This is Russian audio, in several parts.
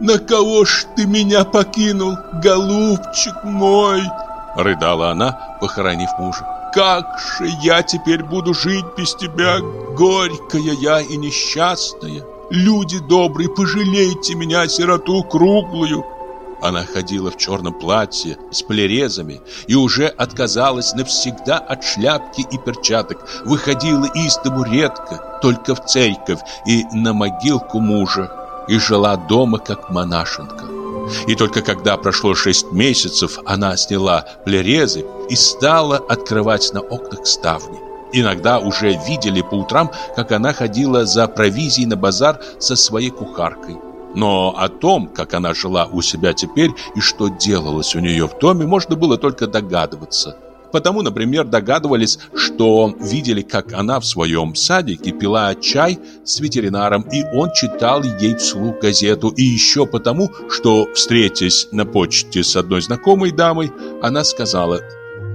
на кого ж ты меня покинул, голубчик мой?» Рыдала она, похоронив мужа. «Как же я теперь буду жить без тебя, горькая я и несчастная? Люди добрые, пожалейте меня, сироту круглую!» Она ходила в черном платье с плерезами и уже отказалась навсегда от шляпки и перчаток. Выходила из дому редко, только в церковь и на могилку мужа, и жила дома как монашенка. И только когда прошло шесть месяцев, она сняла плерезы и стала открывать на окнах ставни. Иногда уже видели по утрам, как она ходила за провизией на базар со своей кухаркой. Но о том, как она жила у себя теперь и что делалось у нее в доме, можно было только догадываться. Потому, например, догадывались, что видели, как она в своем садике пила чай с ветеринаром, и он читал ей вслух газету. И еще потому, что, встретясь на почте с одной знакомой дамой, она сказала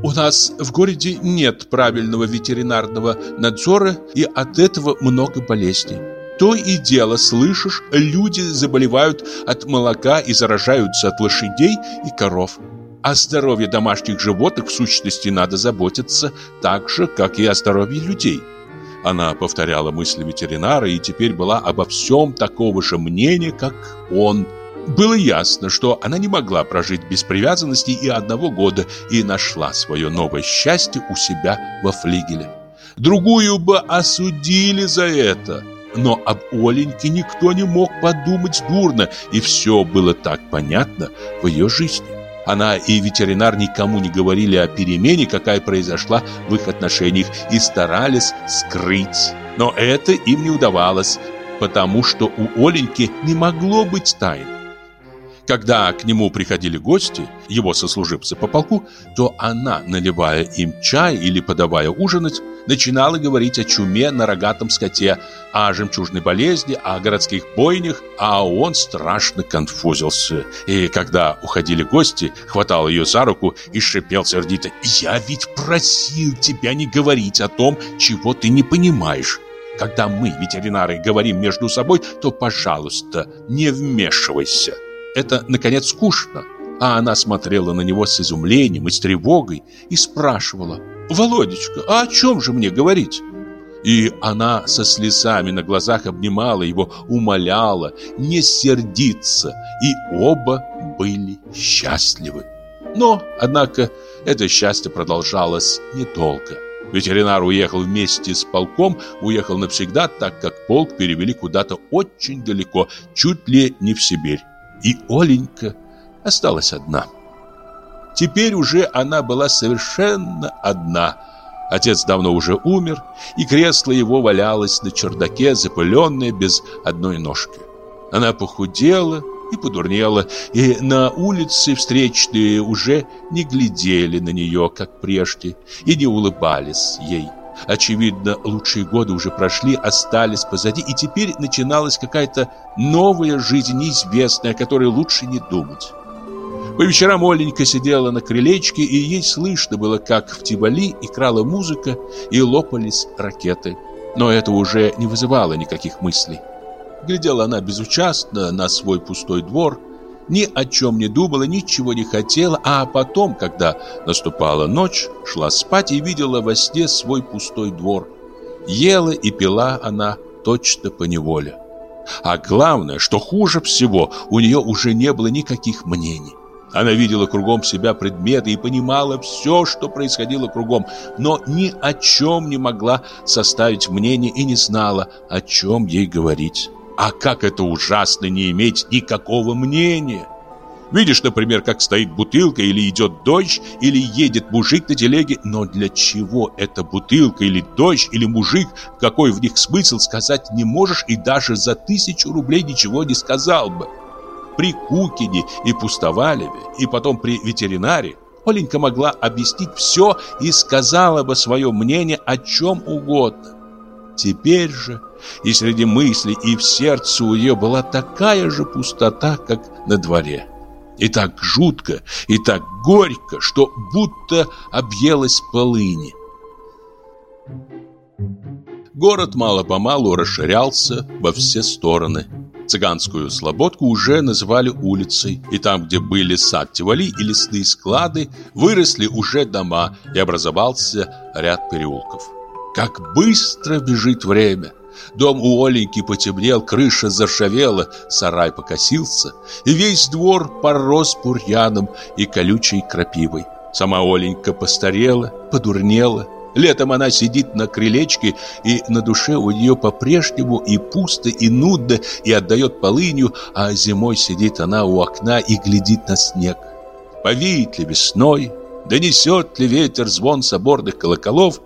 «У нас в городе нет правильного ветеринарного надзора, и от этого много болезней». То и дело, слышишь, люди заболевают от молока и заражаются от лошадей и коров. О здоровье домашних животных в сущности надо заботиться так же, как и о здоровье людей. Она повторяла мысли ветеринара и теперь была обо всем такого же мнения, как он. Было ясно, что она не могла прожить без привязанности и одного года и нашла свое новое счастье у себя во флигеле. Другую бы осудили за это – но об Оленьке никто не мог подумать дурно, и все было так понятно в ее жизни. Она и ветеринар никому не говорили о перемене, какая произошла в их отношениях, и старались скрыть. Но это им не удавалось, потому что у Оленьки не могло быть тайн. Когда к нему приходили гости, его сослуживцы по полку, то она, наливая им чай или подавая ужинать, начинала говорить о чуме на рогатом скоте, о жемчужной болезни, о городских бойнях, а он страшно конфузился. И когда уходили гости, хватал ее за руку и шипел сердито «Я ведь просил тебя не говорить о том, чего ты не понимаешь». Когда мы, ветеринары, говорим между собой, то, пожалуйста, не вмешивайся. Это, наконец, скучно. А она смотрела на него с изумлением и с тревогой и спрашивала, «Володечка, а о чем же мне говорить?» И она со слезами на глазах обнимала его, умоляла не сердиться, и оба были счастливы. Но, однако, это счастье продолжалось недолго. Ветеринар уехал вместе с полком, уехал навсегда, так как полк перевели куда-то очень далеко, чуть ли не в Сибирь и Оленька осталась одна. Теперь уже она была совершенно одна. Отец давно уже умер, и кресло его валялось на чердаке, запыленное без одной ножки. Она похудела и подурнела, и на улице встречные уже не глядели на нее, как прежде, и не улыбались ей. Очевидно, лучшие годы уже прошли, остались позади, и теперь начиналась какая-то новая жизнь, неизвестная, о которой лучше не думать. По вечерам Оленька сидела на крылечке, и ей слышно было, как в Тивали играла музыка и лопались ракеты. Но это уже не вызывало никаких мыслей. Глядела она безучастно на свой пустой двор, ни о чем не думала, ничего не хотела, а потом, когда наступала ночь, шла спать и видела во сне свой пустой двор. Ела и пила она точно по неволе. А главное, что хуже всего, у нее уже не было никаких мнений. Она видела кругом себя предметы и понимала все, что происходило кругом, но ни о чем не могла составить мнение и не знала, о чем ей говорить. А как это ужасно не иметь никакого мнения. Видишь, например, как стоит бутылка, или идет дождь, или едет мужик на телеге. Но для чего эта бутылка, или дождь, или мужик, какой в них смысл, сказать не можешь, и даже за тысячу рублей ничего не сказал бы. При Кукине и Пустовалеве, и потом при ветеринаре, Оленька могла объяснить все и сказала бы свое мнение о чем угодно. Теперь же и среди мыслей, и в сердце у нее была такая же пустота, как на дворе. И так жутко, и так горько, что будто объелась полыни. Город мало-помалу расширялся во все стороны. Цыганскую слободку уже называли улицей, и там, где были сад Тивали и лесные склады, выросли уже дома и образовался ряд переулков. Как быстро бежит время! Дом у Оленьки потемнел, крыша заржавела, сарай покосился, и весь двор порос бурьяном и колючей крапивой. Сама Оленька постарела, подурнела, Летом она сидит на крылечке, и на душе у нее по-прежнему и пусто, и нудно, и отдает полынью, а зимой сидит она у окна и глядит на снег. Повеет ли весной, донесет ли ветер звон соборных колоколов,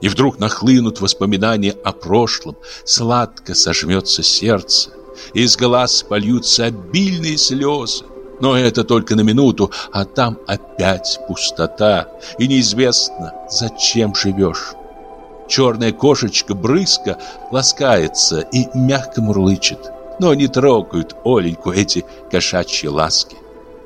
и вдруг нахлынут воспоминания о прошлом, сладко сожмется сердце, из глаз польются обильные слезы. Но это только на минуту, а там опять пустота, и неизвестно, зачем живешь. Черная кошечка брызка ласкается и мягко мурлычет, но не трогают Оленьку эти кошачьи ласки.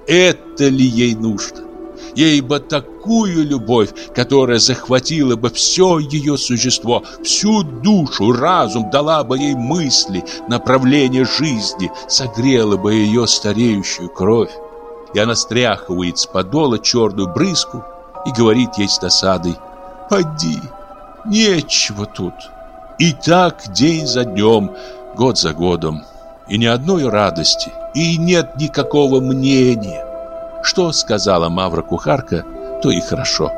Это ли ей нужно? Ей бы такую любовь, которая захватила бы все ее существо, всю душу, разум, дала бы ей мысли, направление жизни, согрела бы ее стареющую кровь. И она стряхивает с подола черную брызку и говорит ей с досадой «Поди, нечего тут». И так день за днем, год за годом, и ни одной радости, и нет никакого мнения. Что сказала Мавра-кухарка, то и хорошо.